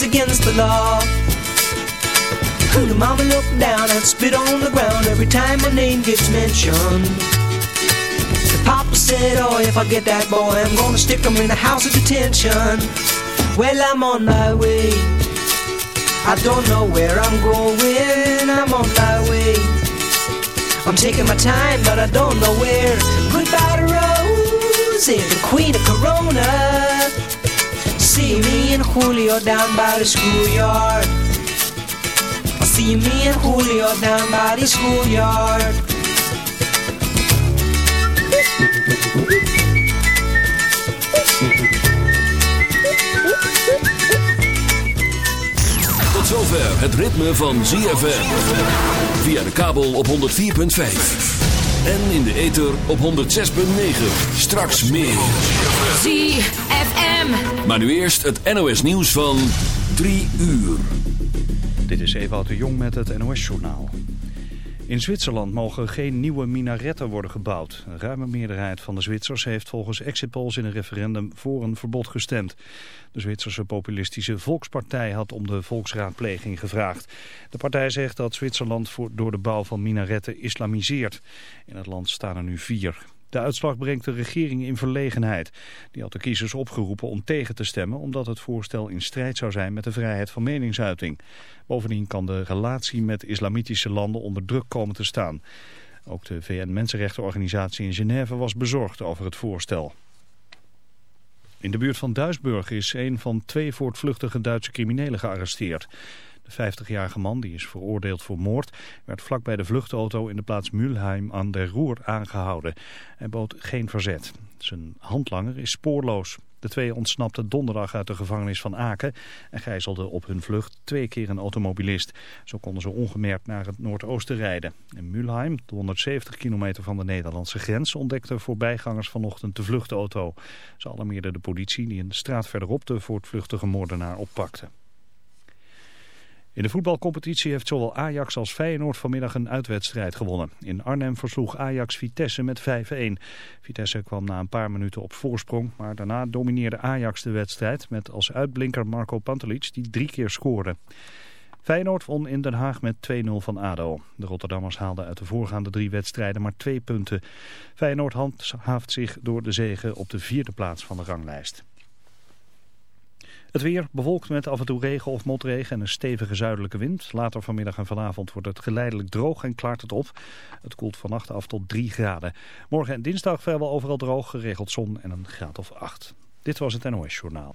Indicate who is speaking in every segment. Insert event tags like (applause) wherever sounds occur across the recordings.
Speaker 1: is against the law. The mama looked down and spit on the ground every time my name gets mentioned. The papa said, oh, if I get that boy, I'm gonna stick him in the house of detention. Well, I'm on my way. I don't know where I'm going, I'm on my way. I'm taking my time, but I don't know where. Goodbye to Rose, the queen of Corona. See me and Julio down by the schoolyard. See me and Julio down by the schoolyard.
Speaker 2: Tot zover het ritme van ZFM. Via de kabel op 104.5. En in de ether op 106.9. Straks meer.
Speaker 3: ZFM.
Speaker 2: Maar nu eerst het NOS nieuws van 3 uur.
Speaker 4: Dit is Ewout de Jong met het NOS-journaal. In Zwitserland mogen geen nieuwe minaretten worden gebouwd. Een ruime meerderheid van de Zwitsers heeft volgens exit polls in een referendum voor een verbod gestemd. De Zwitserse populistische Volkspartij had om de volksraadpleging gevraagd. De partij zegt dat Zwitserland voor, door de bouw van minaretten islamiseert. In het land staan er nu vier. De uitslag brengt de regering in verlegenheid. Die had de kiezers opgeroepen om tegen te stemmen... omdat het voorstel in strijd zou zijn met de vrijheid van meningsuiting. Bovendien kan de relatie met islamitische landen onder druk komen te staan. Ook de VN-Mensenrechtenorganisatie in Genève was bezorgd over het voorstel. In de buurt van Duisburg is een van twee voortvluchtige Duitse criminelen gearresteerd. De 50-jarige man, die is veroordeeld voor moord, werd vlak bij de vluchtauto in de plaats Mülheim aan der Roer aangehouden. Hij bood geen verzet. Zijn handlanger is spoorloos. De twee ontsnapten donderdag uit de gevangenis van Aken en gijzelden op hun vlucht twee keer een automobilist. Zo konden ze ongemerkt naar het noordoosten rijden. In Mülheim, 170 kilometer van de Nederlandse grens, ontdekten voorbijgangers vanochtend de vluchtauto. Ze alarmeerden de politie die een straat verderop de voortvluchtige moordenaar oppakte. In de voetbalcompetitie heeft zowel Ajax als Feyenoord vanmiddag een uitwedstrijd gewonnen. In Arnhem versloeg Ajax Vitesse met 5-1. Vitesse kwam na een paar minuten op voorsprong, maar daarna domineerde Ajax de wedstrijd met als uitblinker Marco Pantelic die drie keer scoorde. Feyenoord won in Den Haag met 2-0 van ADO. De Rotterdammers haalden uit de voorgaande drie wedstrijden maar twee punten. Feyenoord handhaaft zich door de zege op de vierde plaats van de ranglijst. Het weer bewolkt met af en toe regen of motregen en een stevige zuidelijke wind. Later vanmiddag en vanavond wordt het geleidelijk droog en klaart het op. Het koelt vannacht af tot 3 graden. Morgen en dinsdag vrijwel overal droog, geregeld zon en een graad of 8. Dit was het NOS Journaal.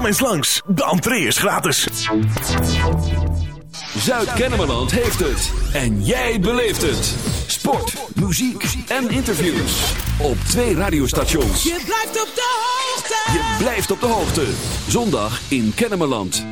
Speaker 5: Kom eens langs, de entree is gratis.
Speaker 2: Zuid-Kennemerland heeft het. En jij beleeft het. Sport, muziek en interviews. Op twee radiostations.
Speaker 6: Je blijft op de hoogte.
Speaker 2: Je blijft op de hoogte. Zondag in Kennemerland.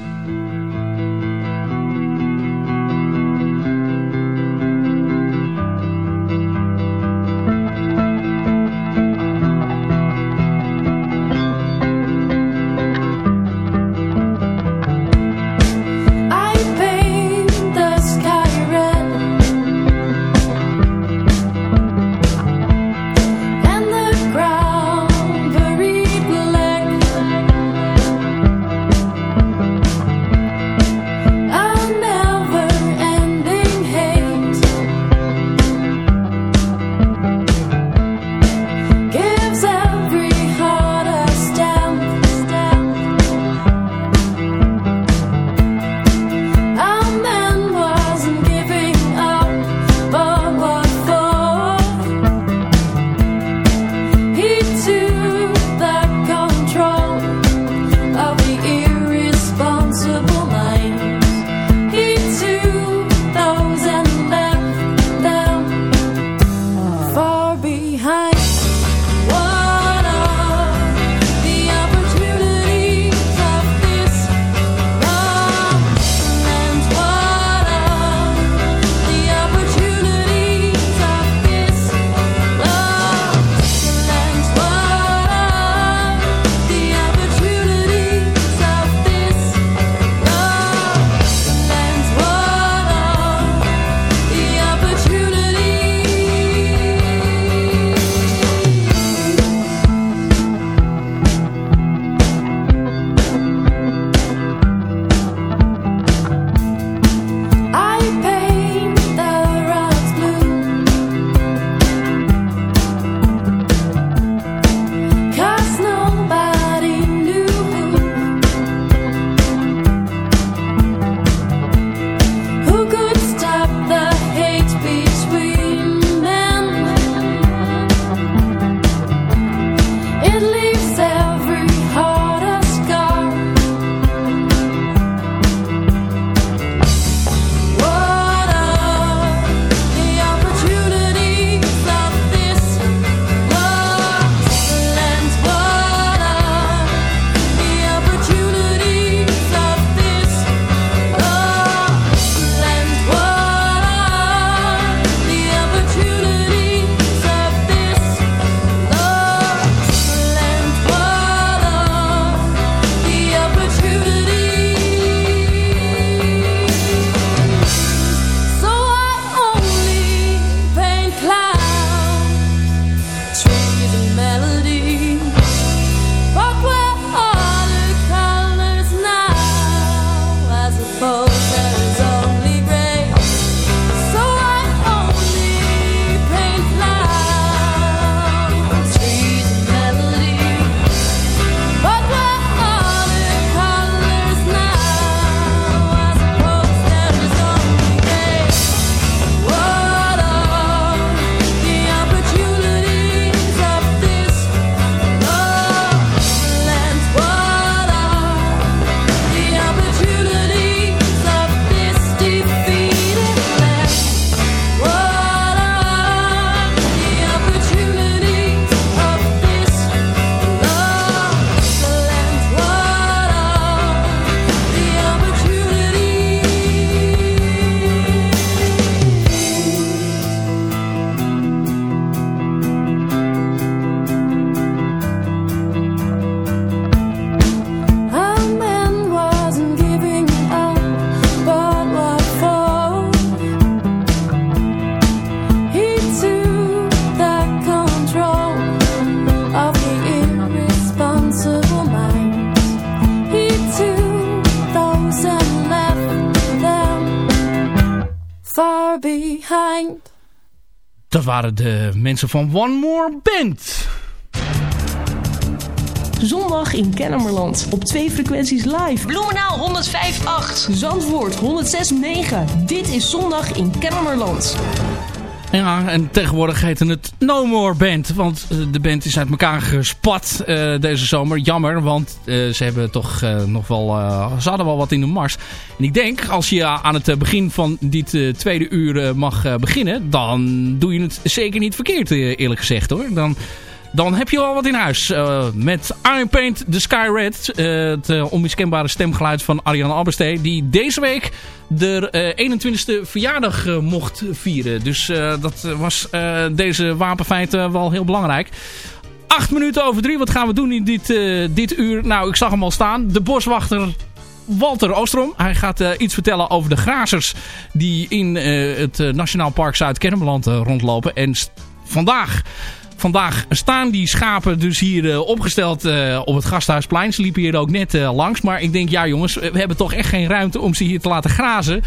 Speaker 7: Waren de mensen van One More Band.
Speaker 8: Zondag in Kennemerland. Op twee frequenties live.
Speaker 9: Bloemenaal 105.8.
Speaker 8: Zandvoort 106.9. Dit is Zondag in Kennemerland.
Speaker 7: Ja, en tegenwoordig heette het No More Band. Want eh, de band is uit elkaar gespat uh, deze zomer. Jammer, want uh, ze hebben toch nog wel... ze hadden wel wat in de mars. En ik denk, als je aan het begin van dit tweede uur mag beginnen... dan doe je het zeker niet verkeerd, eerlijk gezegd hoor. Dan dan heb je wel wat in huis. Uh, met Iron Paint The Sky Red. Uh, het uh, onmiskenbare stemgeluid van Ariane Alberstee. Die deze week de 21ste verjaardag mocht vieren. Dus dat was deze wapenfeit wel heel belangrijk. Acht minuten over drie. Wat gaan we doen in dit, dit uur? Nou, ik zag hem al staan. De boswachter Walter Oostrom. Hij gaat iets vertellen over de grazers die in het Nationaal Park Zuid-Kennemerland rondlopen. En vandaag Vandaag staan die schapen dus hier uh, opgesteld uh, op het Gasthuisplein. Ze liepen hier ook net uh, langs. Maar ik denk, ja jongens, we hebben toch echt geen ruimte om ze hier te laten grazen.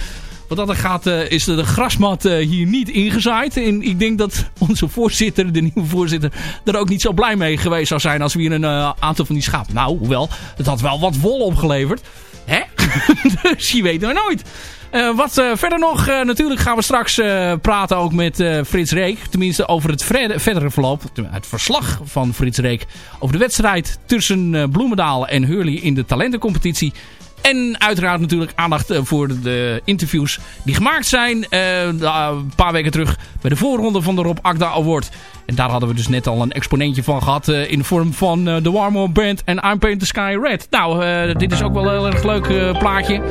Speaker 7: Wat dat er gaat, is de grasmat hier niet ingezaaid. En ik denk dat onze voorzitter, de nieuwe voorzitter, er ook niet zo blij mee geweest zou zijn als we hier een aantal van die schapen... Nou, hoewel, het had wel wat wol opgeleverd. Hè? (laughs) dus je weet maar nooit. Uh, wat uh, verder nog, uh, natuurlijk gaan we straks praten ook met Frits Reek. Tenminste over het verdere verloop, het verslag van Frits Reek over de wedstrijd tussen Bloemendaal en Hurley in de talentencompetitie. En uiteraard natuurlijk aandacht voor de interviews die gemaakt zijn een paar weken terug bij de voorronde van de Rob Akda Award. En daar hadden we dus net al een exponentje van gehad in de vorm van de Warmore Band en I'm Paint the Sky Red. Nou, dit is ook wel een heel erg leuk plaatje.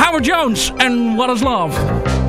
Speaker 7: Howard Jones and What is Love?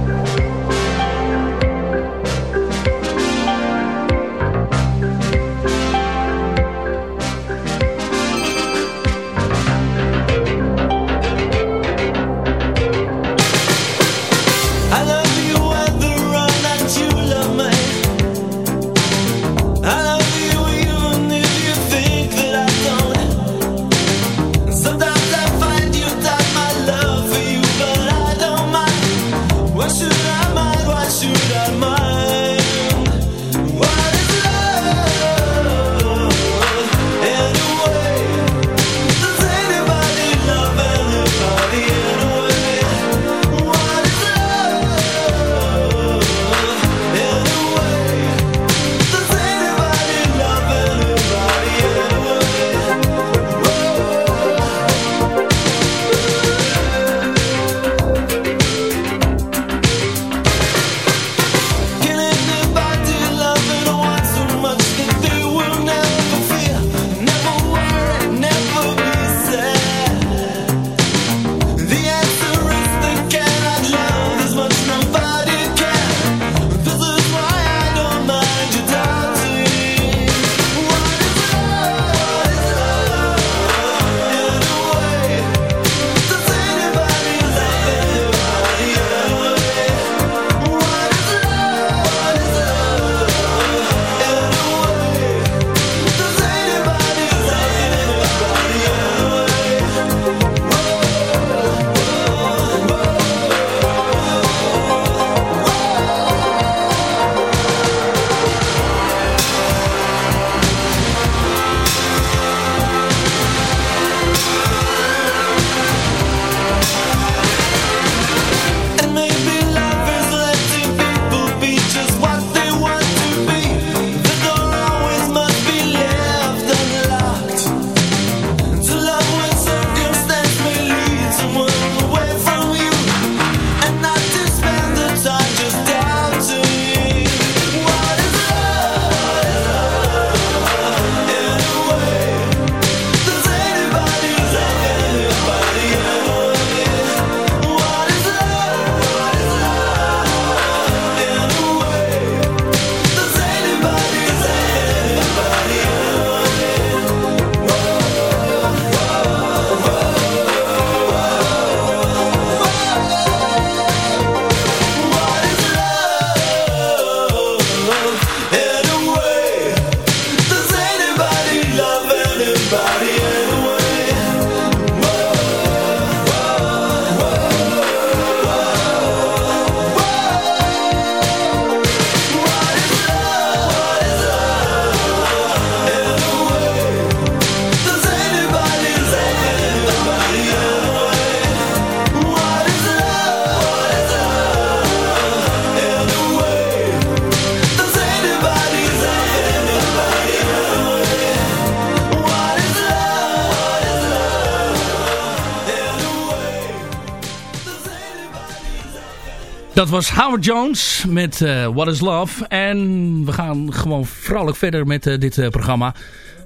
Speaker 7: Dat was Howard Jones met uh, What is Love. En we gaan gewoon vrolijk verder met uh, dit uh, programma.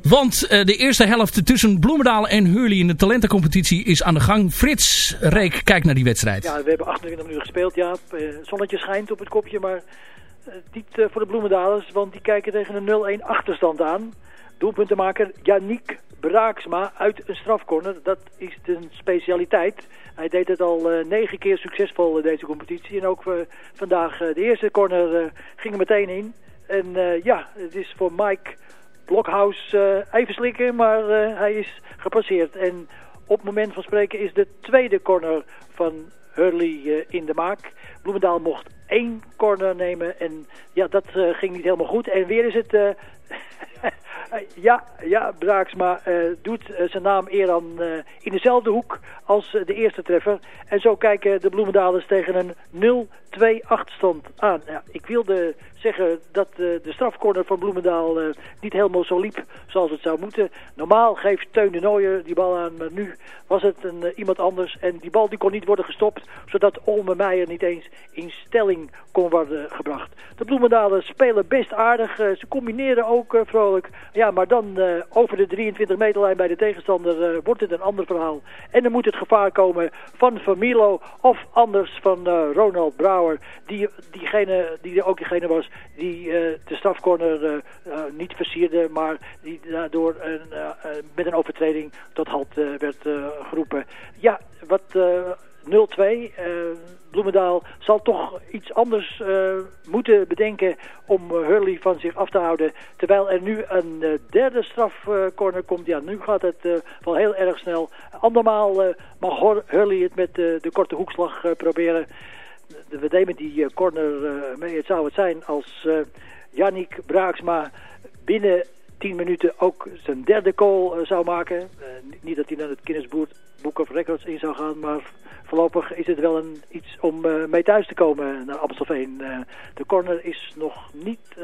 Speaker 7: Want de eerste helft tussen Bloemendaal en Hurley in de talentencompetitie is aan de gang. Frits Reek, kijk naar die wedstrijd.
Speaker 10: Ja, we hebben 28 minuten gespeeld. Ja, zonnetje schijnt op het kopje, maar niet voor de Bloemendalers. Want die kijken tegen een 0-1 achterstand aan. Doelpuntenmaker Yannick Braaksma uit een strafcorner. Dat is de specialiteit. Hij deed het al uh, negen keer succesvol in deze competitie. En ook uh, vandaag de eerste corner ging er meteen in. En ja, het is voor Mike Blokhuis even slikken, maar hij is gepasseerd. En op het moment van spreken is de tweede corner van Hurley in de maak. Bloemendaal mocht één corner nemen en ja, dat ging niet helemaal goed. En weer is het (laughs) ja, ja, Braaksma uh, doet uh, zijn naam eer uh, in dezelfde hoek als de eerste treffer. En zo kijken de Bloemendalers tegen een 0-2 achterstand aan. Ja, ik wilde zeggen dat de strafcorner van Bloemendaal niet helemaal zo liep zoals het zou moeten. Normaal geeft Teun de Nooijer die bal aan, maar nu was het een, iemand anders. En die bal die kon niet worden gestopt, zodat Olme Meijer niet eens in stelling kon worden gebracht. De Bloemendalen spelen best aardig, ze combineren ook vrolijk. Ja, maar dan over de 23 meterlijn bij de tegenstander wordt het een ander verhaal. En dan moet het gevaar komen van Familo of anders van Ronald Brouwer. Die, diegene, die ook diegene was die de strafcorner niet versierde, maar die daardoor met een overtreding tot halt werd geroepen. Ja, wat 0-2. Uh, Bloemendaal zal toch iets anders uh, moeten bedenken om uh, Hurley van zich af te houden. Terwijl er nu een uh, derde strafcorner komt. Ja, nu gaat het wel heel erg snel. Andermaal mag Hurley het met de korte hoekslag proberen. We nemen die corner mee. Het zou het zijn als Yannick Braaksma binnen 10 minuten ook zijn derde goal zou maken. niet dat hij naar het Guinness Book of Records in zou gaan, maar voorlopig is het wel een, iets om uh, mee thuis te komen naar Amstelveen. De corner is nog niet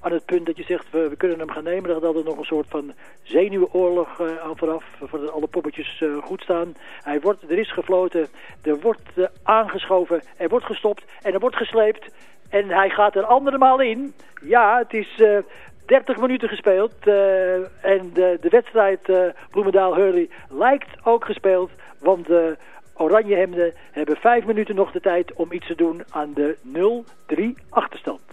Speaker 10: aan het punt dat je zegt, we, kunnen hem gaan nemen. Er altijd nog een soort van zenuwenoorlog aan vooraf, voordat alle poppetjes goed staan. Hij wordt, er is gefloten, er wordt aangeschoven, er wordt gestopt en er wordt gesleept. En hij gaat er andermaal in. Ja, het is 30 minuten gespeeld. Uh, en de, de wedstrijd uh, Bloemendaal-Hurley lijkt ook gespeeld. Want de Oranjehemden hebben vijf minuten nog de tijd om iets te doen aan de 0-3 achterstand.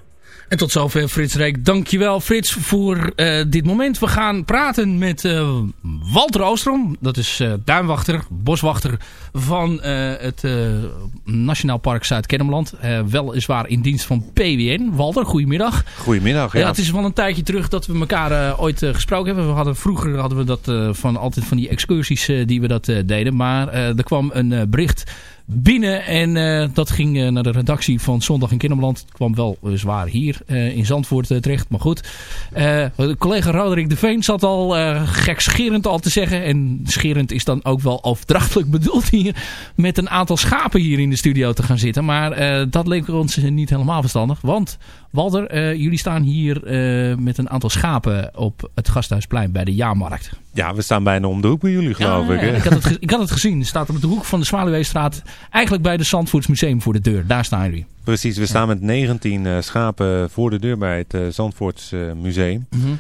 Speaker 7: En tot zover Frits Reek. Dankjewel Frits voor uh, dit moment. We gaan praten met uh, Walter Oostrom. Dat is uh, duinwachter, boswachter van het Nationaal Park Zuid-Kennemerland. weliswaar in dienst van PWN. Walter, goedemiddag.
Speaker 11: Goedemiddag, ja.
Speaker 7: ja. Het is wel een tijdje terug dat we elkaar ooit gesproken hebben. We hadden, vroeger hadden we dat van altijd van die excursies die we dat deden. Maar er kwam een bericht binnen. En uh, dat ging uh, naar de redactie van Zondag in Kinderland. Het kwam wel uh, zwaar hier in Zandvoort terecht. Maar goed, collega Roderick de Veen zat al gekscherend al te zeggen. En scherend is dan ook wel overdrachtelijk (laughs) bedoeld hier. Met een aantal schapen hier in de studio te gaan zitten. Maar dat leek ons niet helemaal verstandig. Want Walter, jullie staan hier met een aantal schapen op het Gasthuisplein bij de Jaarmarkt.
Speaker 11: Ja, we staan bijna om de hoek bij jullie, geloof
Speaker 7: ja,
Speaker 11: ik.
Speaker 7: Ja, ik, had het ik had het gezien. Het staat op de hoek van de Zwaluweestraat. Eigenlijk bij de Zandvoortsmuseum voor de deur. Daar staan jullie.
Speaker 11: Precies, we staan met 19 uh, schapen voor de deur bij het uh, Zandvoorts uh, Museum. Mm -hmm.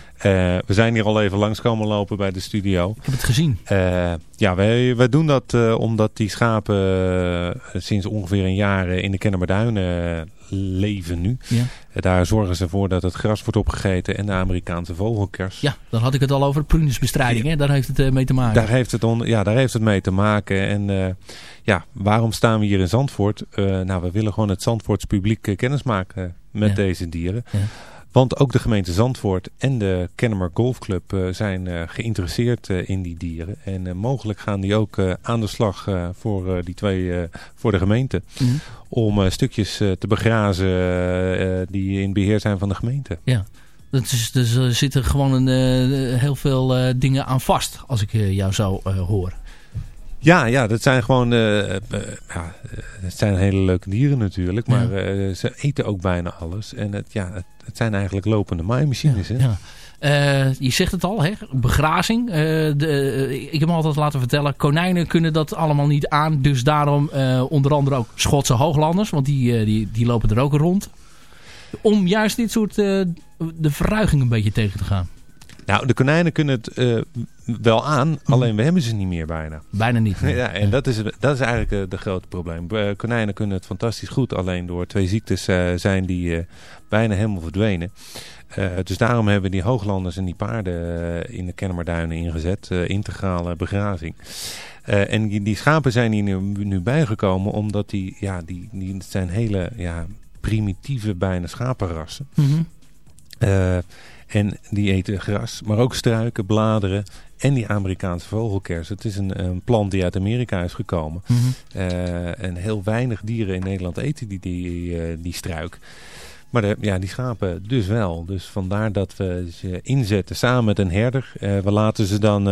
Speaker 11: we zijn hier al even langs komen lopen bij de studio.
Speaker 7: Ik heb het gezien.
Speaker 11: ja, wij, wij doen dat omdat die schapen sinds ongeveer een jaar in de Kennemerduinen leven nu. Ja. Daar zorgen ze ervoor dat het gras wordt opgegeten en de Amerikaanse vogelkers.
Speaker 7: Ja, dan had ik het al over prunusbestrijding. Hè? Daar heeft het mee te maken.
Speaker 11: Daar heeft het, on, ja, daar heeft het mee te maken. En ja, waarom staan we hier in Zandvoort? nou, we willen gewoon het Zandvoorts publiek kennis maken met ja. deze dieren. Ja. Want ook de gemeente Zandvoort en de Kennemer Golfclub uh, zijn uh, geïnteresseerd uh, in die dieren. En mogelijk gaan die ook aan de slag voor die twee, voor de gemeente. Mm. Om stukjes te begrazen die in beheer zijn van de gemeente.
Speaker 7: Ja. Dat is, dus er zitten gewoon een, heel veel dingen aan vast, als ik jou zo hoor.
Speaker 11: Ja, ja, dat zijn gewoon uh, uh, ja, het zijn hele leuke dieren natuurlijk. Maar ja. ze eten ook bijna alles. En het, ja, het, het, zijn eigenlijk lopende maaimachines.
Speaker 7: Ja,
Speaker 11: hè?
Speaker 7: Ja. je zegt het al, hè? begrazing. de, ik heb me altijd laten vertellen, konijnen kunnen dat allemaal niet aan. Dus daarom onder andere ook Schotse hooglanders. Want die, die, die lopen er ook rond. Om juist dit soort de verruiging een beetje tegen te gaan.
Speaker 11: Nou, de konijnen kunnen het wel aan, mhm. alleen we hebben ze niet meer bijna.
Speaker 7: Bijna niet meer. (laughs)
Speaker 11: Ja, en Dat, is, dat is eigenlijk uh, de grote probleem. Uh, konijnen kunnen het fantastisch goed, alleen door twee ziektes zijn die bijna helemaal verdwenen. dus daarom hebben we die hooglanders en die paarden in de Kennemerduinen ingezet, integrale begrazing. en die, die, schapen zijn hier nu, nu bijgekomen omdat die, ja, die, die zijn hele ja, primitieve bijna schapenrassen. Mm en die eten gras, maar ook struiken, bladeren en die Amerikaanse vogelkers. Het is een, een plant die uit Amerika is gekomen. Mhm. Eh, en heel weinig dieren in Nederland eten die, die, uh, die struik. Maar de, ja, die schapen dus wel. Dus vandaar dat we ze inzetten samen met een herder. Uh, we laten ze dan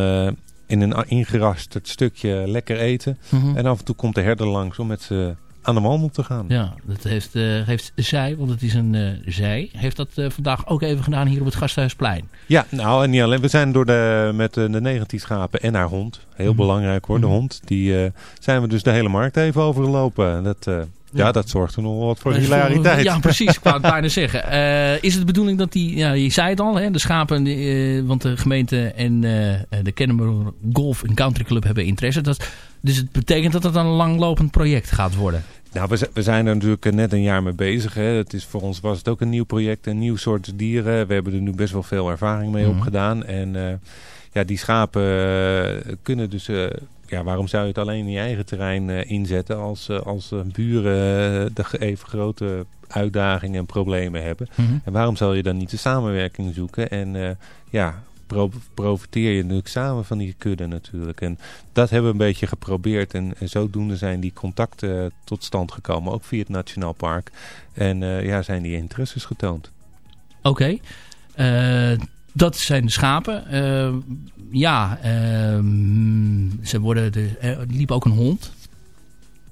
Speaker 11: in een ingerasterd stukje lekker eten. Mhm. En af en toe komt de herder langs om met ze aan de wandel te gaan.
Speaker 7: Ja, dat heeft, uh, heeft zij, want het is een uh, zij, heeft dat uh, vandaag ook even gedaan hier op het Gasthuisplein.
Speaker 11: Ja, nou en niet alleen. We zijn door de, met de 19 schapen en haar hond, heel mm. belangrijk hoor, de mm. hond, die zijn we dus de hele markt even overgelopen. Dat, ja, dat zorgt er nog wat voor hilariteit.
Speaker 7: Ja, precies. Ik wou (laughs) het bijna zeggen. is het de bedoeling dat die, ja, je zei het al, hè, de schapen, want de gemeente en de Kennemer Golf Country Club hebben interesse. Dat, dus het betekent dat het een langlopend project gaat worden.
Speaker 11: Nou, we, we zijn er natuurlijk net een jaar mee bezig. Hè. Het is, voor ons was het ook een nieuw project, een nieuw soort dieren. We hebben er nu best wel veel ervaring mee mm opgedaan. En ja, die schapen kunnen dus... Ja, waarom zou je het alleen in je eigen terrein inzetten als, als buren de even grote uitdagingen en problemen hebben? Mhm. En waarom zou je dan niet de samenwerking zoeken? En ja, profiteer je natuurlijk samen van die kudde natuurlijk. En dat hebben we een beetje geprobeerd. En, en zodoende zijn die contacten tot stand gekomen, ook via het Nationaal Park. En ja, zijn die interesses getoond.
Speaker 7: Oké. Okay. Dat zijn de schapen. Uh, ja, ehm, ze worden de, er liep ook een hond.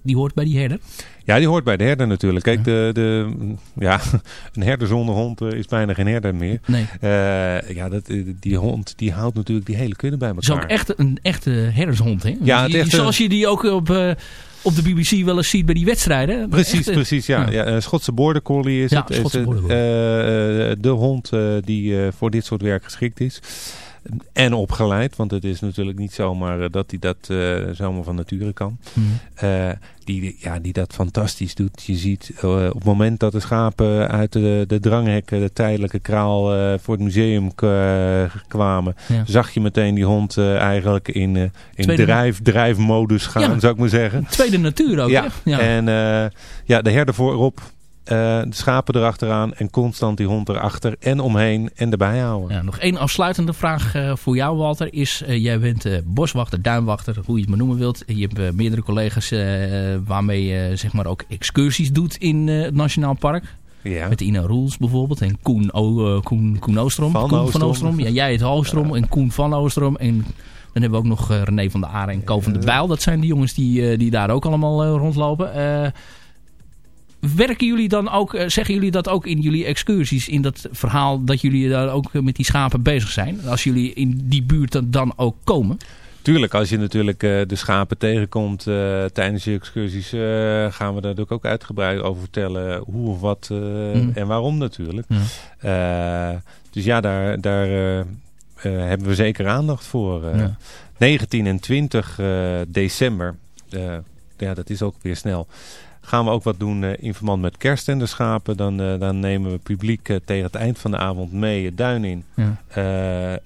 Speaker 7: Die hoort bij die herder.
Speaker 11: Ja, die hoort bij de herder natuurlijk. Kijk, de, de, ja, (laughs) een herder zonder hond eh, is bijna geen herder meer.
Speaker 7: Nee.
Speaker 11: Uh, ja, dat, eh, die hond die houdt natuurlijk die hele kudde bij elkaar.
Speaker 7: Het is ook echt een echte herdershond, hè? Ja, echte... Zoals je die ook op... Op de BBC wel eens ziet bij die wedstrijden.
Speaker 11: Precies, precies. Ja. ja. ja Schotse border collie is ja, het. Collie. Uh, de hond uh, die uh, voor dit soort werk geschikt is. En opgeleid, want het is natuurlijk niet zomaar dat hij dat zomaar van nature kan. Mm die, ja, die dat fantastisch doet. Je ziet uh, op het moment dat de schapen uit de, de dranghekken, de tijdelijke kraal voor het museum kwamen, zag je meteen die hond eigenlijk in, in drijf, drijfmodus gaan, zou ik maar zeggen.
Speaker 7: Tweede natuur ook, ja.
Speaker 11: ja. En ja, de herder voorop, de schapen erachteraan en constant die hond erachter en omheen en erbij houden.
Speaker 7: Ja, nog één afsluitende vraag uh, voor jou Walter is, uh, jij bent boswachter, duinwachter, hoe je het maar noemen wilt. Je hebt meerdere collega's waarmee je zeg maar ook excursies doet in het Nationaal Park. Ja. Met Ina Roels bijvoorbeeld en Koen, o, Koen, Koen Oostrom.
Speaker 11: Van, Koen Oostrom. van Oostrom.
Speaker 7: Ja, jij het Oostrom en Koen van Oostrom en... Dan hebben we ook nog René van der Aar en Ko van de Bijl. Dat zijn de jongens die, die daar ook allemaal rondlopen werken jullie dan ook, eh, zeggen jullie dat ook in jullie excursies, in dat verhaal dat jullie daar ook met die schapen bezig zijn? Als jullie in die buurt dan ook komen?
Speaker 11: Tuurlijk, als je natuurlijk uh, de schapen tegenkomt uh, tijdens je excursies, uh, gaan we daar natuurlijk ook uitgebreid over vertellen hoe of wat mm. en waarom natuurlijk. dus ja, daar, daar hebben we zeker aandacht voor. Ja. 19 en 20 december, ja, dat is ook weer snel gaan we ook wat doen uh, in verband met kerst en de schapen. Dan, uh, dan nemen we publiek uh, tegen het eind van de avond mee het duin in. Ja.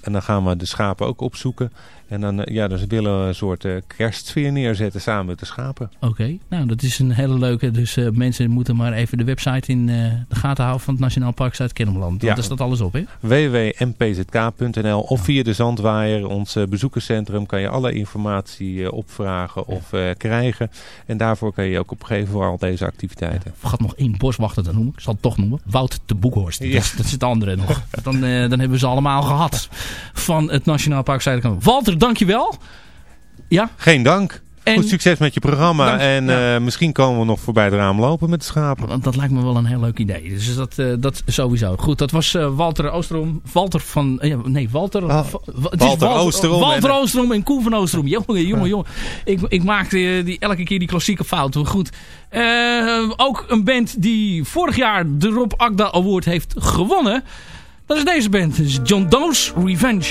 Speaker 11: en dan gaan we de schapen ook opzoeken. En dan uh, ja, dus willen we een soort uh, kerstsfeer neerzetten samen met de schapen.
Speaker 7: Oké, nou dat is een hele leuke. Dus uh, mensen moeten maar even de website in de gaten houden van het Nationaal Park Zuid-Kennemerland. Ja. Daar staat alles op, hè?
Speaker 11: www.mpzk.nl of via de Zandwaaier, ons bezoekerscentrum, kan je alle informatie opvragen of krijgen. En daarvoor kan je ook opgeven voor al deze activiteiten.
Speaker 7: Ja, vergat nog één boswachter te noemen. Ik zal het toch noemen. Wout de Boekhorst. Ja. Dat, dat is het andere nog. Dan, dan hebben we ze allemaal gehad van het Nationaal Park Zuid-Kennemerland. Walter dankjewel. Ja?
Speaker 11: Geen dank.
Speaker 7: En,
Speaker 11: Goed succes met je programma.
Speaker 7: Dank,
Speaker 11: en
Speaker 7: ja.
Speaker 11: eh, misschien komen we nog voorbij het raam lopen met de schapen.
Speaker 7: Want dat lijkt me wel een heel leuk idee. Dus dat, eh, dat sowieso. Goed, dat was eh, Walter Oosterom. Walter van... nee, Walter...
Speaker 11: Ah,
Speaker 7: Va- wa- het is
Speaker 11: Walter Oosterom
Speaker 7: Walter
Speaker 11: en-
Speaker 7: Oosterom en Koen van Oosterom. Jongen, jongen, jongen. Ik, ik maak eh, die, elke keer die klassieke fouten. Goed. Eh, ook een band die vorig jaar de Rob Agda Award heeft gewonnen. Dat is deze band. Dat is John Doe's Revenge.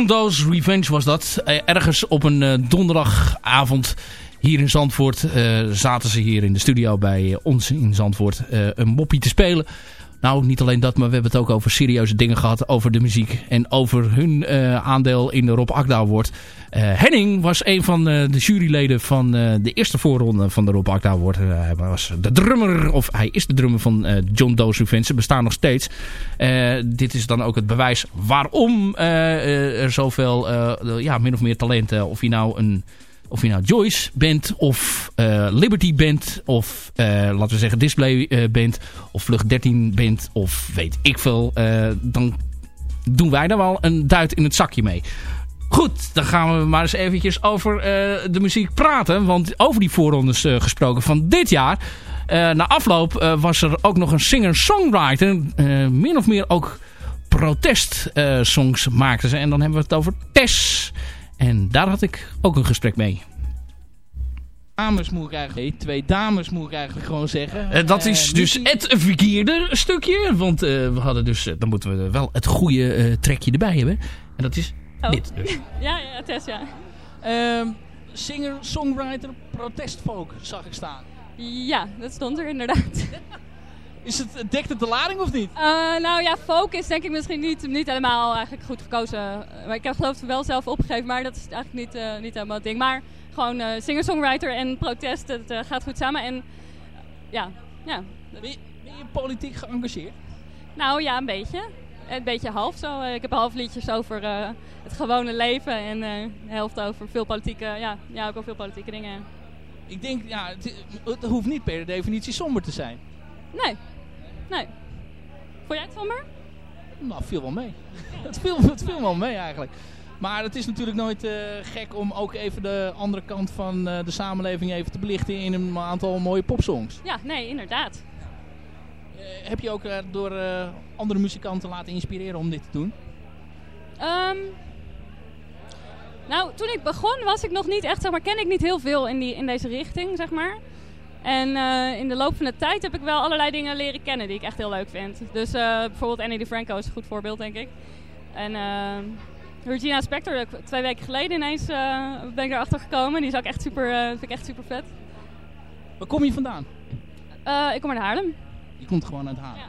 Speaker 7: John Doe's Revenge was dat. Eh, ergens op een eh, donderdagavond hier in Zandvoort uh, zaten ze hier in de studio bij ons in Zandvoort een moppie te spelen. Nou, niet alleen dat, maar we hebben het ook over serieuze dingen gehad. Over de muziek en over hun aandeel in de Rob Akda Award. Henning was een van de juryleden van de eerste voorronde van de Rob Akda Award. hij was de drummer, of hij is de drummer van John Doe's Revenge. Ze bestaan nog steeds. dit is dan ook het bewijs waarom er zoveel, ja, min of meer talent, of je nou een of je nou Joyce bent of uh, Liberty bent of uh, laten we zeggen Display uh, bent of Vlug 13 bent of weet ik veel. dan doen wij daar wel een duit in het zakje mee. Goed, dan gaan we maar eens eventjes over de muziek praten. Want over die voorrondes gesproken van dit jaar. na afloop was er ook nog een singer-songwriter. min of meer ook protestsongs maakten ze. En dan hebben we het over Tess. En daar had ik ook een gesprek mee.
Speaker 12: Dames moet ik eigenlijk, nee, twee dames moet ik eigenlijk gewoon zeggen.
Speaker 7: Uh, dat is uh, dus het verkeerde stukje. Want uh, we hadden dus, dan moeten we wel het goede trekje erbij hebben. En dat is oh. dit dus. (laughs)
Speaker 13: ja, ja, Tess, ja.
Speaker 12: Ehm, singer, songwriter, protestfolk zag ik staan.
Speaker 13: Ja, dat stond er inderdaad. (laughs)
Speaker 12: Is het, dekt het de lading of niet?
Speaker 13: Uh, nou ja, folk is denk ik misschien niet, niet helemaal eigenlijk goed gekozen. Maar ik heb geloof ik wel zelf opgegeven, maar dat is eigenlijk niet, uh, niet helemaal het ding. Maar gewoon uh, singer-songwriter en protest, het gaat goed samen. En ja, ja.
Speaker 12: Ben je, ben je politiek geëngageerd?
Speaker 13: Nou ja, een beetje. Een beetje half zo. ik heb half liedjes over het gewone leven en de helft over veel politieke, ja, ja, ook al veel politieke dingen.
Speaker 12: Ik denk, ja, het, het hoeft niet per definitie somber te zijn.
Speaker 13: Nee. Nee. Vond jij het somber?
Speaker 12: Nou, viel wel mee. (laughs) het, viel, het viel wel mee eigenlijk. Maar het is natuurlijk nooit uh, gek om ook even de andere kant van uh, de samenleving even te belichten in een aantal mooie popsongs.
Speaker 13: Ja, nee, inderdaad.
Speaker 12: Uh, heb je ook door andere muzikanten laten inspireren om dit te doen?
Speaker 13: Um, nou, toen ik begon was ik nog niet echt, zeg maar, ken ik niet heel veel in, die, in deze richting, zeg maar. En uh, in de loop van de tijd heb ik wel allerlei dingen leren kennen die ik echt heel leuk vind. Dus uh, bijvoorbeeld Annie DeFranco is een goed voorbeeld, denk ik. En uh, Regina Spector, twee weken geleden ineens ben ik erachter gekomen. Die is ook echt super, vind ik echt super vet.
Speaker 12: Waar kom je vandaan?
Speaker 13: ik kom uit Haarlem.
Speaker 12: Je komt gewoon uit Haarlem?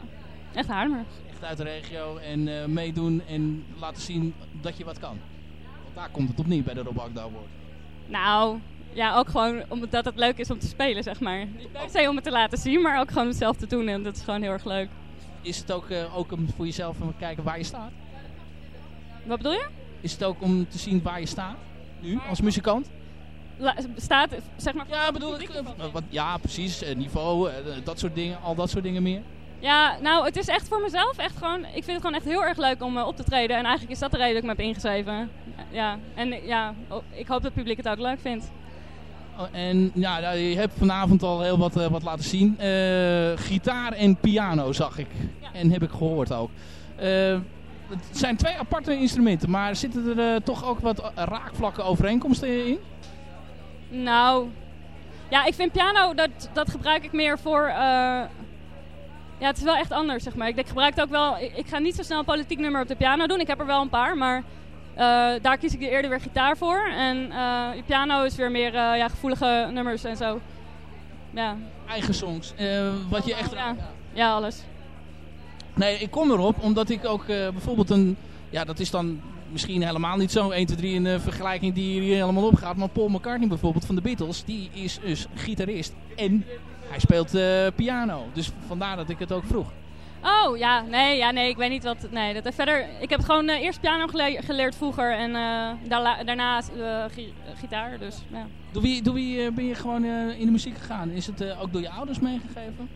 Speaker 13: Ja, echt Haarlemmer.
Speaker 12: Echt uit de regio en meedoen en laten zien dat je wat kan. Want daar komt het op neer bij de Rob Agda Award.
Speaker 13: Nou, ja, ook gewoon omdat het leuk is om te spelen, zeg maar. Niet per se om het te laten zien, maar ook gewoon het zelf te doen. En dat is gewoon heel erg leuk.
Speaker 12: Is het ook, uh, ook om voor jezelf om te kijken waar je staat?
Speaker 13: Wat bedoel je?
Speaker 12: Is het ook om te zien waar je staat, nu, als muzikant?
Speaker 13: La, staat, zeg maar...
Speaker 12: Ja, bedoel ik... Uh, wat, ja, precies. Uh, niveau, dat soort dingen, al dat soort dingen meer.
Speaker 13: Ja, nou, het is echt voor mezelf echt gewoon... Ik vind het gewoon echt heel erg leuk om op te treden. En eigenlijk is dat de reden dat ik me heb ingeschreven. Ja, en ja, ik hoop dat het publiek het ook leuk vindt.
Speaker 12: En ja, je hebt vanavond al heel wat, uh, wat laten zien. Uh, gitaar en piano zag ik. Ja. En heb ik gehoord ook. Uh, het zijn twee aparte instrumenten, maar zitten er toch ook wat raakvlakken overeenkomsten in?
Speaker 13: Nou, ja, ik vind piano, dat, dat gebruik ik meer voor... ja, het is wel echt anders, zeg maar. Ik, ik gebruik het ook wel... Ik, ik ga niet zo snel een politiek nummer op de piano doen. Ik heb er wel een paar, maar... Uh, daar kies ik eerder weer gitaar voor. En uh, piano is weer meer uh, ja, gevoelige nummers en zo. Ja.
Speaker 12: Eigen songs. wat je echt...
Speaker 13: Ja. ja, alles.
Speaker 12: Nee, ik kom erop omdat ik ook bijvoorbeeld een... Ja, dat is dan misschien helemaal niet zo 1, 2, 3 een vergelijking die hier helemaal opgaat. Maar Paul McCartney bijvoorbeeld van de Beatles, die is dus gitarist. En hij speelt piano. Dus vandaar dat ik het ook vroeg.
Speaker 13: Oh, ja. Nee, ja, nee, ik weet niet wat... Nee, dat, verder... Ik heb gewoon uh, eerst piano geleerd vroeger en uh, daarna uh, gitaar, dus ja.
Speaker 12: Door wie, door wie ben je gewoon in de muziek gegaan? Is het ook door je ouders meegegeven?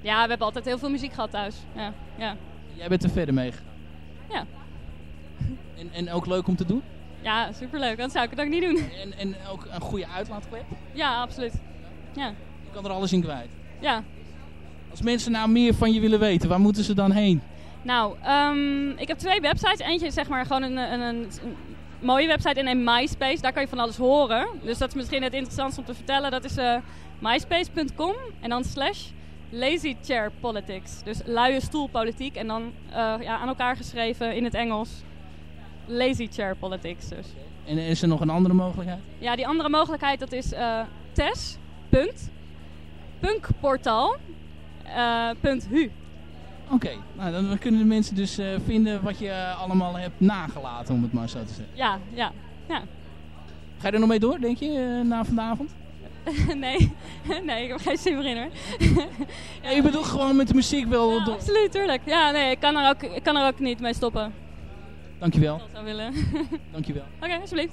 Speaker 13: Ja, we hebben altijd heel veel muziek gehad thuis. Ja, ja.
Speaker 12: Jij bent er verder meegegaan?
Speaker 13: Ja. (laughs)
Speaker 12: En, en ook leuk om te doen?
Speaker 13: Ja, superleuk. Dan zou ik het ook niet doen. (laughs)
Speaker 12: En, en ook een goede uitlaatklep?
Speaker 13: Ja, absoluut. Ja.
Speaker 12: Je kan er alles in kwijt?
Speaker 13: Ja,
Speaker 12: als mensen nou meer van je willen weten, waar moeten ze dan heen?
Speaker 13: Nou, ehm, ik heb twee websites. Eentje is zeg maar gewoon een, een, een, mooie website in een MySpace. Daar kan je van alles horen. Dus dat is misschien het interessantste om te vertellen. Dat is eh, myspace.com en dan slash lazy chair politics. Dus luie stoelpolitiek en dan eh, ja, aan elkaar geschreven in het Engels.
Speaker 14: Lazy chair politics dus.
Speaker 12: En is er nog een andere mogelijkheid?
Speaker 14: Ja, die andere mogelijkheid dat is uh, eh, www.hu.
Speaker 12: Oké, nou, dan kunnen de mensen dus eh, vinden wat je allemaal hebt nagelaten, om het maar zo te zeggen.
Speaker 14: Ja, ja, ja.
Speaker 12: Ga je er nog mee door, denk je, eh, na vanavond? (laughs)
Speaker 14: nee, (laughs) nee, ik heb geen zin meer in hoor. (laughs)
Speaker 12: ja, je bedoelt gewoon met de muziek wel
Speaker 14: door? Absoluut, tuurlijk. Ja, nee, ik kan er ook, ik kan er ook niet mee stoppen.
Speaker 12: Dankjewel.
Speaker 14: Ik zou willen.
Speaker 12: Dankjewel.
Speaker 14: Oké, alsjeblieft.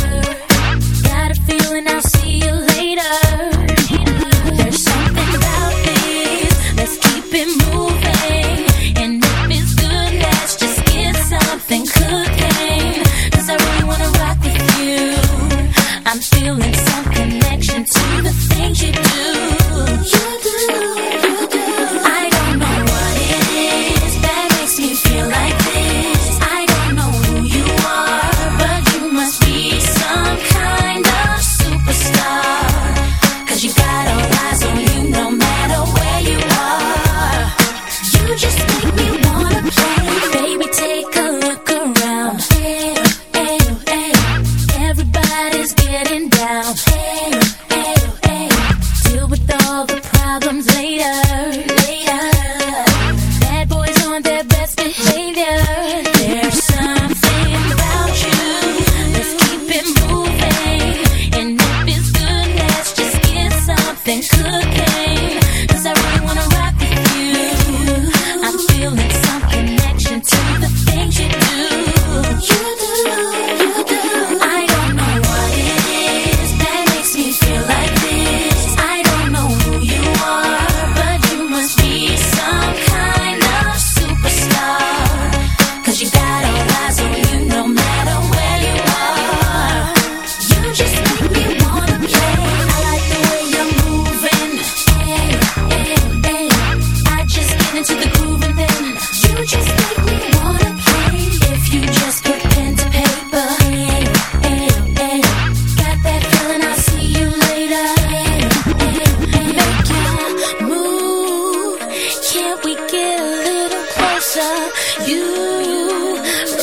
Speaker 15: closer. You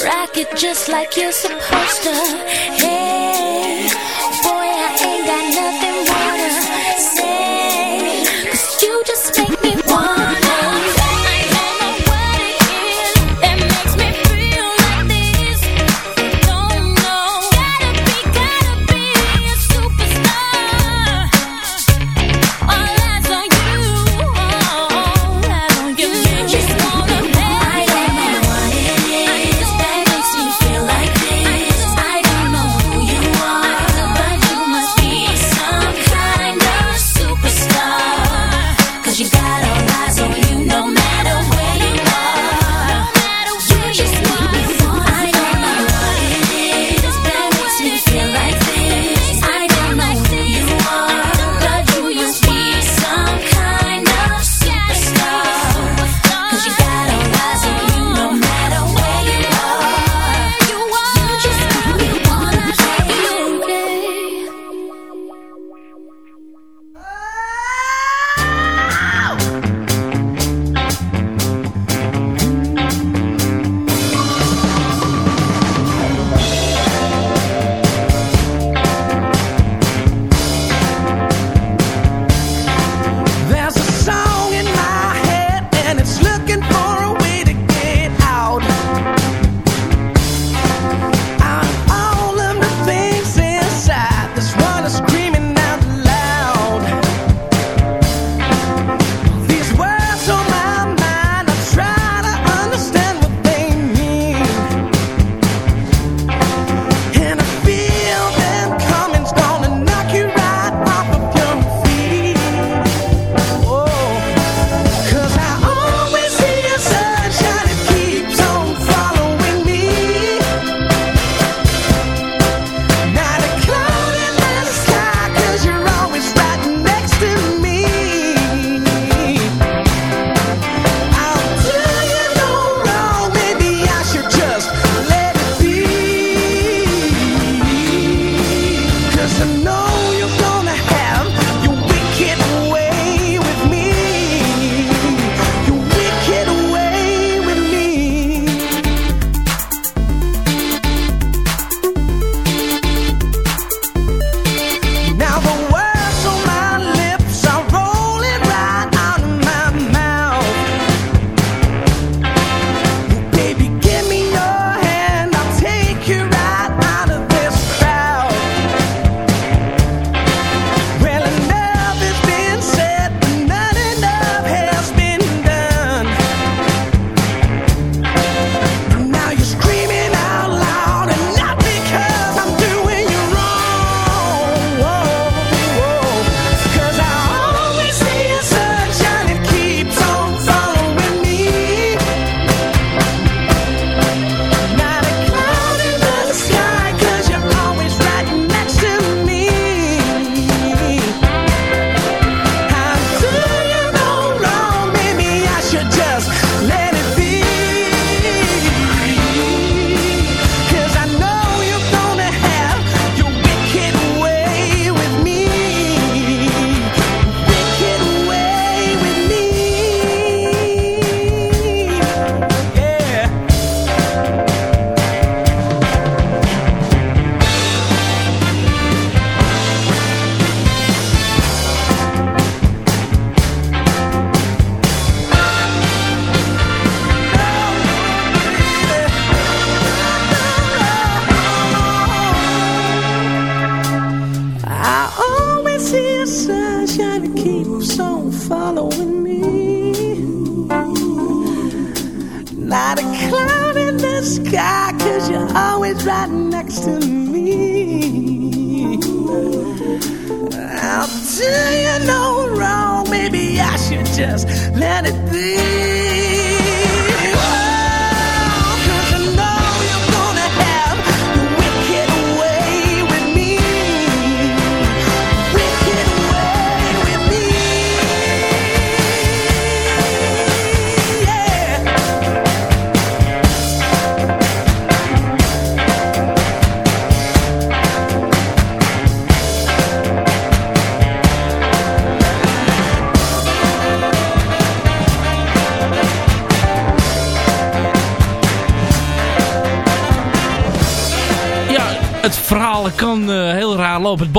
Speaker 15: rock it just like you're supposed to. Hey.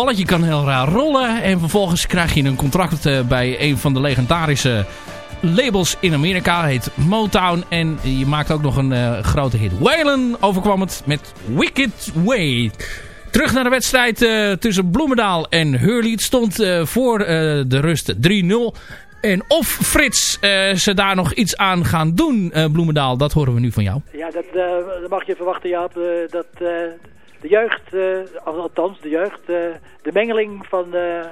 Speaker 7: Balletje kan heel raar rollen. En vervolgens krijg je een contract eh, bij een van de legendarische labels in Amerika. Heet Motown. En je maakt ook nog een eh, grote hit. Waylon overkwam het met Wicked Way. Terug naar de wedstrijd eh, tussen Bloemendaal en Hurley. Het stond voor de rust 3-0. En of Frits ze daar nog iets aan gaan doen, Bloemendaal, dat horen we nu van jou.
Speaker 10: Ja, dat, mag je verwachten, Jaap. dat de jeugd, eh, al- althans de jeugd, eh, de mengeling van eh,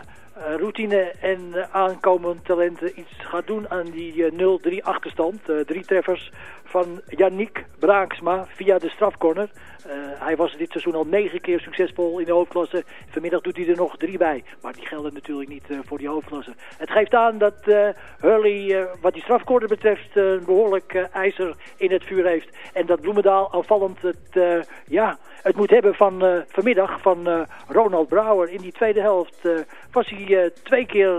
Speaker 10: routine en aankomend talenten iets gaat doen aan die eh, 0-3 achterstand. Drie treffers van Yannick Braaksma via de strafcorner. Eh, hij was dit seizoen al negen keer succesvol in de hoofdklasse. Vanmiddag doet hij er nog drie bij. Maar die gelden natuurlijk niet eh, voor die hoofdklasse. Het geeft aan dat eh, Hurley, wat die strafcorner betreft, een behoorlijk eh, ijzer in het vuur heeft. En dat Bloemendaal aanvallend het, ja, het moet hebben van vanmiddag van Ronald Brouwer. In die tweede helft was hij twee keer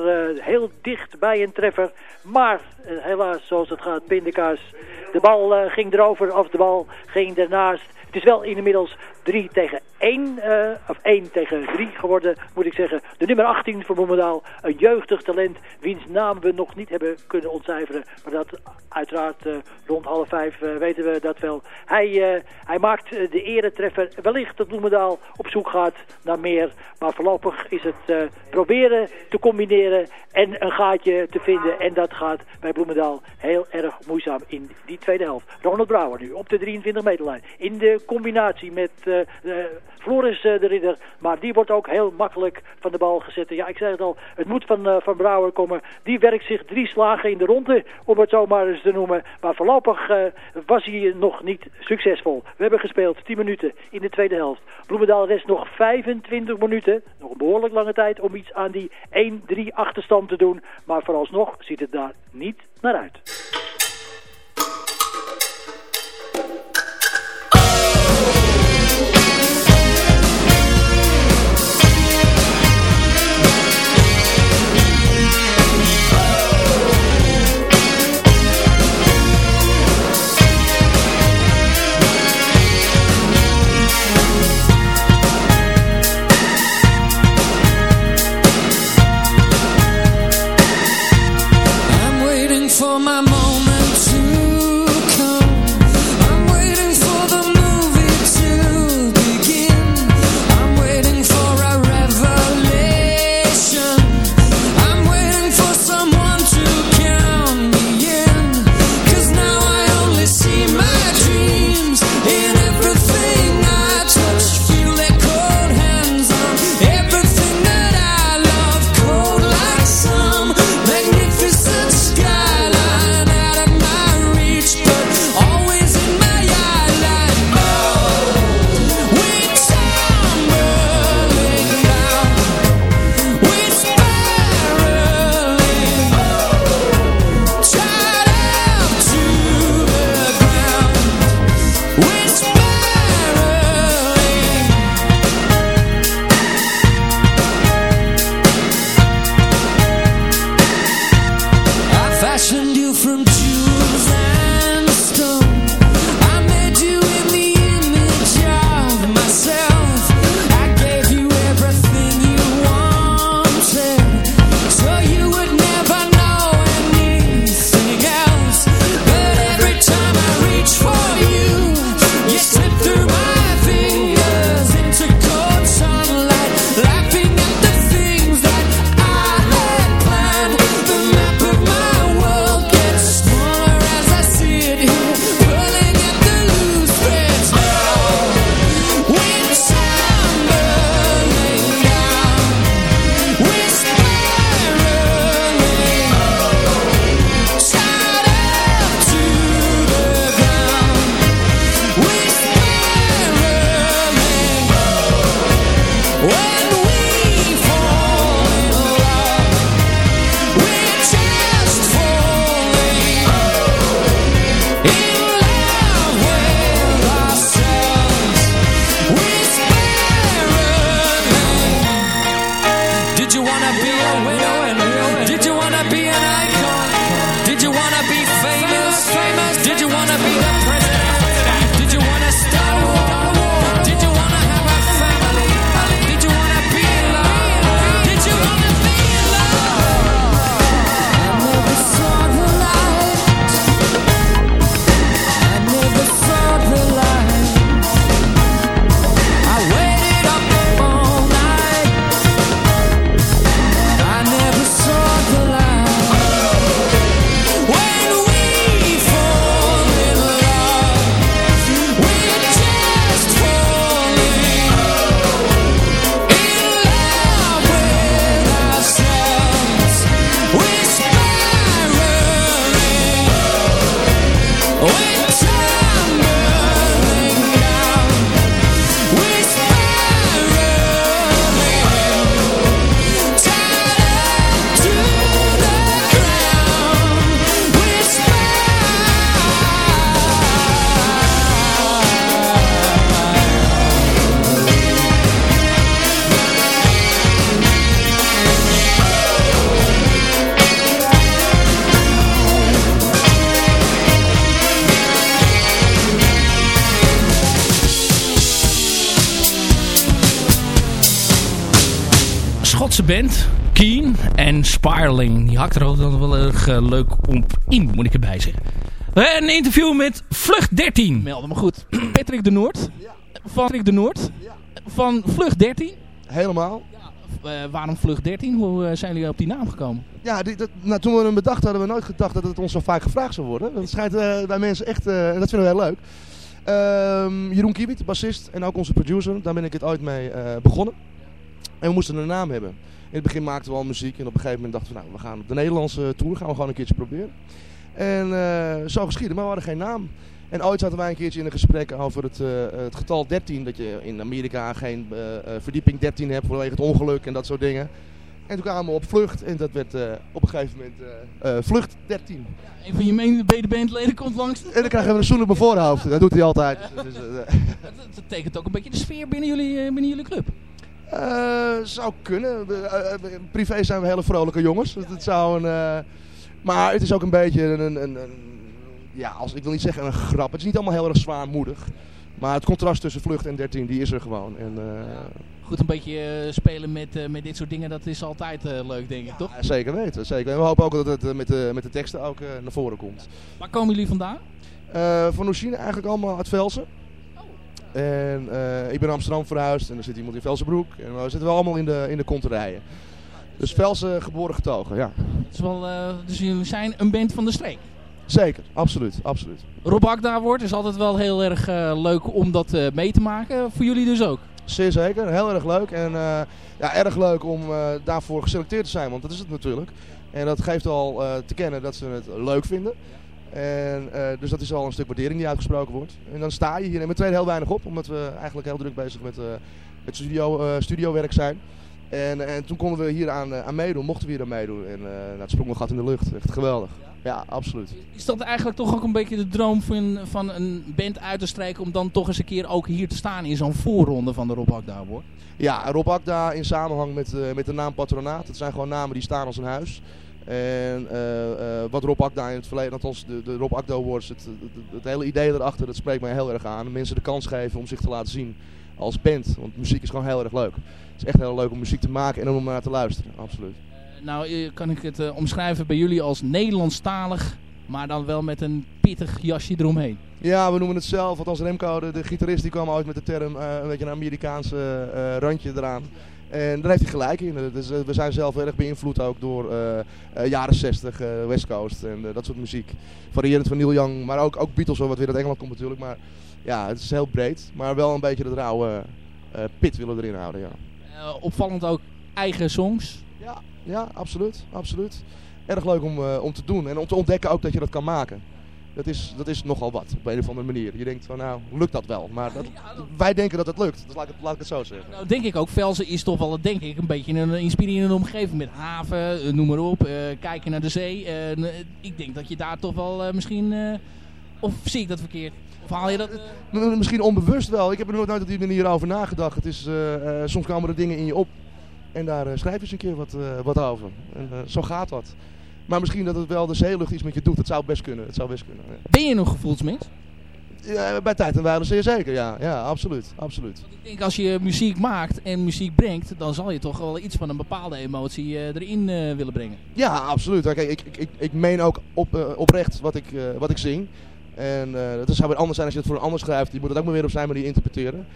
Speaker 10: heel dicht bij een treffer. Maar helaas, zoals het gaat, pindakaas. De bal ging erover of de bal ging ernaast. Het is wel inmiddels 3 tegen 1, eh, of 1 tegen 3 geworden, moet ik zeggen. De nummer 18 voor Bloemendaal, een jeugdig talent, wiens naam we nog niet hebben kunnen ontcijferen. Maar dat uiteraard eh, rond half vijf eh, weten we dat wel. Hij, hij maakt de eretreffer. Wellicht dat Bloemendaal op zoek gaat naar meer. Maar voorlopig is het proberen te combineren en een gaatje te vinden. En dat gaat bij Bloemendaal heel erg moeizaam in die tweede helft. Ronald Brouwer nu op de 23 meterlijn. In de combinatie met Floris eh, de Ridder. Maar die wordt ook heel makkelijk van de bal gezet. Ja, ik zei het al, het moet van, eh, van Brouwer komen. Die werkt zich drie slagen in de ronde, om het zo maar eens te noemen. Maar voorlopig eh, was hij nog niet succesvol. We hebben gespeeld 10 minuten in de tweede helft. Bloemendaal rest nog 25 minuten. Nog een behoorlijk lange tijd om iets aan die 1-3 achterstand te doen. Maar vooralsnog ziet het daar niet naar uit.
Speaker 7: Nederlandse band. Keen en Spiraling. Die hakt er ook dan wel erg eh, leuk op in, moet ik erbij zeggen. Een interview met Vlucht 13.
Speaker 12: Meld me goed. Patrick de Noord. Van Patrick de Noord. Van Vlucht 13.
Speaker 16: Helemaal.
Speaker 12: Eh, waarom Vlucht 13? Hoe eh, zijn jullie op die naam gekomen?
Speaker 16: Ja, die, dat, nou, toen we hem bedacht hadden we nooit gedacht dat het ons zo vaak gevraagd zou worden. Dat schijnt bij mensen echt, en dat vinden we heel leuk. Ehm, Jeroen Kiewiet, bassist en ook onze producer, daar ben ik het ooit mee begonnen. En we moesten een naam hebben. In het begin maakten we al muziek en op een gegeven moment dachten we, nou, we gaan op de Nederlandse tour, gaan we gewoon een keertje proberen. En eh, zo geschieden, maar we hadden geen naam. En ooit zaten wij een keertje in een gesprek over het, eh, het getal 13, dat je in Amerika geen eh, verdieping 13 hebt vanwege het ongeluk en dat soort dingen. En toen kwamen we op vlucht en dat werd op een gegeven moment vlucht 13.
Speaker 12: Een van je medebandleden komt langs.
Speaker 16: En dan krijgen we een zoen op mijn voorhoofd. Dat doet hij altijd. Dus, (laughs)
Speaker 12: Dat, dat tekent ook een beetje de sfeer binnen jullie, binnen jullie club.
Speaker 16: Eh, zou kunnen. Eh, eh, privé zijn we hele vrolijke jongens. Het, het zou een, maar het is ook een beetje een, een, ja, als, ik wil niet zeggen een grap. Het is niet allemaal heel erg zwaarmoedig. Maar het contrast tussen vlucht en 13, die is er gewoon. En,
Speaker 12: Goed, een beetje spelen met, met dit soort dingen, dat is altijd leuk, denk ik, toch?
Speaker 16: zeker weten, zeker. En we hopen ook dat het met de, met de teksten ook naar voren komt.
Speaker 12: Waar komen jullie vandaan?
Speaker 16: Van origine eigenlijk allemaal uit Velsen. En eh, ik ben naar Amsterdam verhuisd en er zit iemand in Velsenbroek. En we zitten wel allemaal in de, in de konterijen. Dus Velsen geboren getogen, ja.
Speaker 12: Het is wel, eh, dus jullie zijn een band van de streek.
Speaker 16: Zeker, absoluut, absoluut.
Speaker 12: Rob Akda wordt is altijd wel heel erg eh, leuk om dat mee te maken. Voor jullie dus ook.
Speaker 16: Zeer zeker, heel erg leuk. En ja, erg leuk om daarvoor geselecteerd te zijn, want dat is het natuurlijk. En dat geeft al te kennen dat ze het leuk vinden. En, eh, dus dat is al een stuk waardering die uitgesproken wordt. En dan sta je hier. En we treden heel weinig op, omdat we eigenlijk heel druk bezig met, eh met studio, eh, studiowerk zijn. En, en toen konden we hier aan, aan meedoen, mochten we hier aan meedoen. En nou, het sprong een gat in de lucht. Echt geweldig. Ja, absoluut.
Speaker 12: Is dat eigenlijk toch ook een beetje de droom van, van een band uit te strijken om dan toch eens een keer ook hier te staan in zo'n voorronde van de Rob Akda?
Speaker 16: Ja, Rob Akda in samenhang met, met de naam Patronaat. Het zijn gewoon namen die staan als een huis. En eh, eh, wat Rob Akda in het verleden, althans de, de Rob Akda Awards, het, het, hele idee erachter, dat spreekt mij heel erg aan. Mensen de kans geven om zich te laten zien als band. Want muziek is gewoon heel erg leuk. Het is echt heel leuk om muziek te maken en om naar te luisteren, absoluut.
Speaker 12: Nou, eh, kan ik het omschrijven bij jullie als Nederlandstalig, maar dan wel met een pittig jasje eromheen.
Speaker 16: Ja, we noemen het zelf, althans Remco, de, de gitarist, die kwam ooit met de term een beetje een Amerikaanse randje eraan. En daar heeft hij gelijk in. Dus, we zijn zelf erg beïnvloed ook door eh, eh, jaren 60, eh, West Coast en dat soort muziek. Variërend van Neil Young, maar ook, ook Beatles, wat weer uit Engeland komt natuurlijk. Maar ja, het is heel breed, maar wel een beetje de rauwe pit willen we erin houden, ja.
Speaker 12: Opvallend ook eigen songs.
Speaker 16: Ja, ja, absoluut, absoluut. Erg leuk om, om te doen en om te ontdekken ook dat je dat kan maken. Dat is, dat is nogal wat, op een of andere manier. Je denkt van, nou, lukt dat wel? Maar dat, wij denken dat het lukt, dus laat ik het, laat ik het zo zeggen.
Speaker 12: Nou, denk ik ook, Velsen is toch wel, denk ik, een beetje een inspirerende omgeving met haven, eh, noem maar op, eh, kijken naar de zee. Eh, ik denk dat je daar toch wel misschien, of zie ik dat verkeerd? Of haal je dat?
Speaker 16: Misschien onbewust wel. Ik heb er nooit op die manier over nagedacht. Het is, soms komen er dingen in je op en daar schrijf je eens een keer wat, wat over. En zo gaat dat. Maar misschien dat het wel de zeelucht iets met je doet. Het zou best kunnen. Het zou best kunnen. ja.
Speaker 12: Ben je een gevoelsmens?
Speaker 16: Ja, bij tijd en wijle zeer zeker, ja. Ja, absoluut. absoluut.
Speaker 12: Ik denk als je muziek maakt en muziek brengt, dan zal je toch wel iets van een bepaalde emotie eh, erin eh, willen brengen.
Speaker 16: Ja, absoluut. Kijk, ik, ik, ik, ik meen ook op, eh, oprecht wat ik, wat ik zing. En dat zou weer anders zijn als je het voor een ander schrijft. Die moet het ook maar weer op zijn manier interpreteren.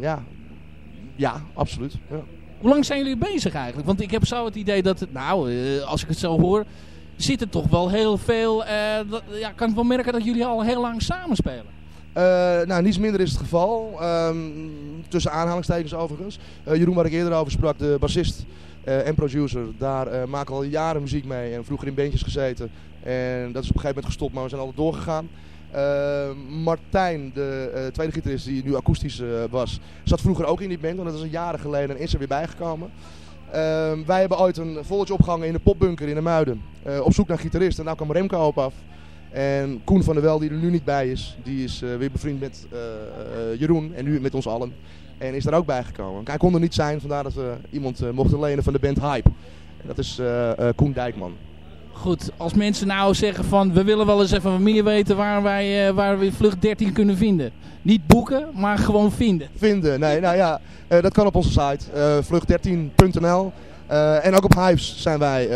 Speaker 16: Ja. ja, absoluut. Ja.
Speaker 12: Hoe lang zijn jullie bezig eigenlijk? Want ik heb zo het idee dat, het, nou, eh, als ik het zo hoor, zit er toch wel heel veel, eh, dat, ja, kan ik wel merken dat jullie al heel lang samenspelen.
Speaker 16: Eh, nou, niets minder is het geval. Ehm, tussen aanhalingstekens overigens. Jeroen, waar ik eerder over sprak, de bassist en producer. Daar maken we al jaren muziek mee. En vroeger in bandjes gezeten. En dat is op een gegeven moment gestopt, maar we zijn altijd doorgegaan. Eh, Martijn, de eh, tweede gitarist die nu akoestisch eh, was, zat vroeger ook in die band. Want dat is een jaren geleden en is er weer bijgekomen. Wij hebben ooit een volletje opgehangen in de popbunker in de Muiden. op zoek naar gitarist. En daar kwam Remco op af. En Koen van der Wel, die er nu niet bij is, die is weer bevriend met Jeroen en nu met ons allen. En is daar ook bij gekomen. Hij kon er niet zijn, vandaar dat we iemand mochten lenen van de band Hype. Dat is Koen Dijkman.
Speaker 12: Goed, als mensen nou zeggen van we willen wel eens even meer weten waar wij waar we vlucht 13 kunnen vinden. Niet boeken, maar gewoon vinden.
Speaker 16: Vinden, nee, nou ja, dat kan op onze site, vlucht13.nl. en ook op Hives zijn wij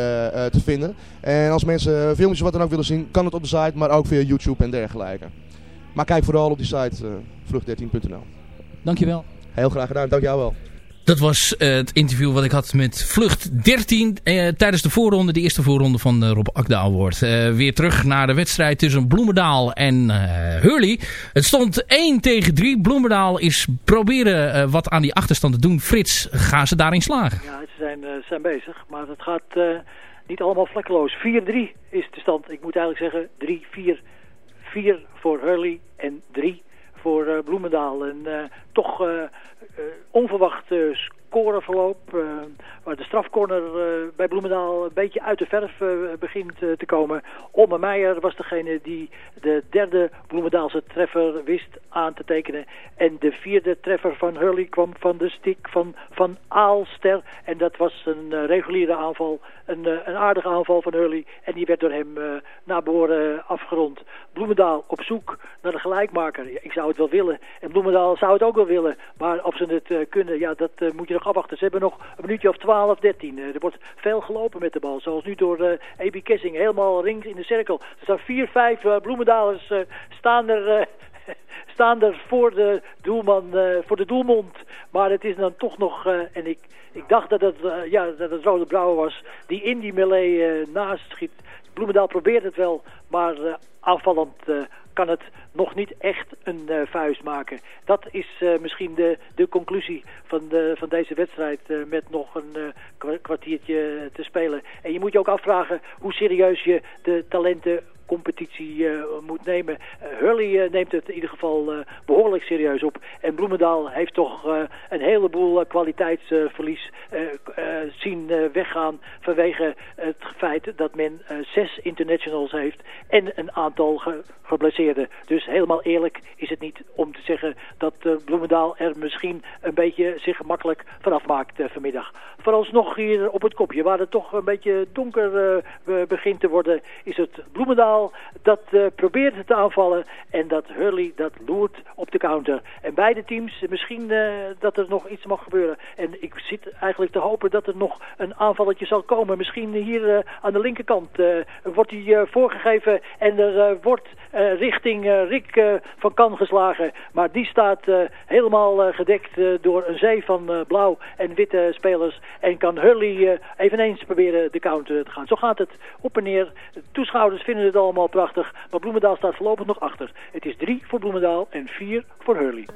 Speaker 16: te vinden. En als mensen filmpjes wat dan ook willen zien, kan het op de site, maar ook via YouTube en dergelijke. Maar kijk vooral op die site vlucht13.nl.
Speaker 12: Dankjewel.
Speaker 16: Heel graag gedaan, dank jou wel.
Speaker 7: Dat was uh, het interview wat ik had met Vlucht 13 uh, tijdens de voorronde, de eerste voorronde van de Rob Akda Award. Uh, weer terug naar de wedstrijd tussen Bloemendaal en Hurley. Het stond 1 tegen 3. Bloemendaal is proberen wat aan die achterstand te doen. Frits, gaan ze daarin slagen?
Speaker 10: Ja, ze zijn, zijn bezig, maar het gaat niet allemaal vlekkeloos. 4-3 is de stand. Ik moet eigenlijk zeggen 3-4. 4 voor Hurley en 3 voor uh, Bloemendaal. En uh, toch uh, onverwacht scoreverloop. waar de strafcorner bij Bloemendaal een beetje uit de verf begint te komen. Omme Meijer was degene die de derde Bloemendaalse treffer wist aan te tekenen. En de vierde treffer van Hurley kwam van de stick van Van Aalster. En dat was een reguliere aanval. Een, een aardige aanval van Hurley. En die werd door hem naar behoren afgerond. Bloemendaal op zoek naar de gelijkmaker. Ik zou het wel willen. En Bloemendaal zou het ook wel willen. Maar of ze het kunnen, ja, dat moet je nog afwachten. Ze hebben nog een minuutje of 12, 13. Uh, er wordt veel gelopen met de bal. Zoals nu door uh, Ebi Kessing. Helemaal rings in de cirkel. Er staan 4, 5 Bloemendalers staan er... (laughs) staan er voor de doelman, voor de doelmond. Maar het is dan toch nog, en ik, ik dacht dat het, ja, dat het Rode Brouwer was, die in die melee naast schiet. Bloemendaal probeert het wel, maar aanvallend kan het nog niet echt een uh, vuist maken. Dat is uh, misschien de, de conclusie van, de, van deze wedstrijd uh, met nog een kwartiertje te spelen. En je moet je ook afvragen hoe serieus je de talenten competitie uh, moet nemen. Uh, Hurley uh, neemt het in ieder geval behoorlijk serieus op. En Bloemendaal heeft toch een heleboel kwaliteitsverlies zien weggaan vanwege het feit dat men zes internationals heeft en een aantal ge geblesseerden. Dus helemaal eerlijk is het niet om te zeggen dat Bloemendaal er misschien een beetje zich gemakkelijk vanaf maakt vanmiddag. Vooralsnog hier op het kopje, waar het toch een beetje donker begint te worden, is het Bloemendaal dat uh, probeert te aanvallen en dat Hurley dat loert op de counter. En beide teams, misschien uh, dat er nog iets mag gebeuren. En ik zit eigenlijk te hopen dat er nog een aanvalletje zal komen. Misschien hier aan de linkerkant wordt hij voorgegeven en er wordt richting Rick van Kan geslagen. Maar die staat helemaal gedekt door een zee van blauw en witte spelers. En kan Hurley eveneens proberen de counter te gaan. Zo gaat het op en neer. De toeschouwers vinden het allemaal prachtig. Maar Bloemendaal staat voorlopig nog achter. Het is drie voor Bloemendaal en vier voor Hurley.